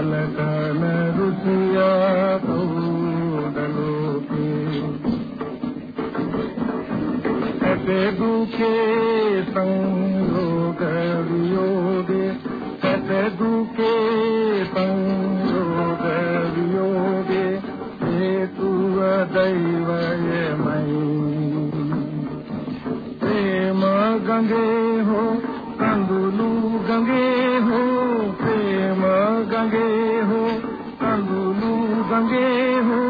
කලකන රුසියා පෞදලෝකේ ඇතේ දුකේ සංරෝග වියෝගේ ඇතේ දුකේ සංරෝග වියෝගේ හේතුව දෛවයමයි ප්‍රේම ගංගේ හෝ කඳුළු ගංගේ मांगे हूँ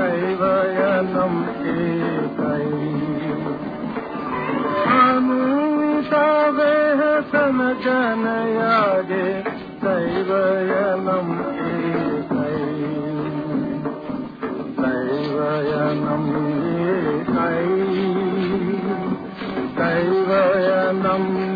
दैवयनम् एतैषावेह समजनयागे दैवयनम् एतै दैवयनम् एतै दैवयनम्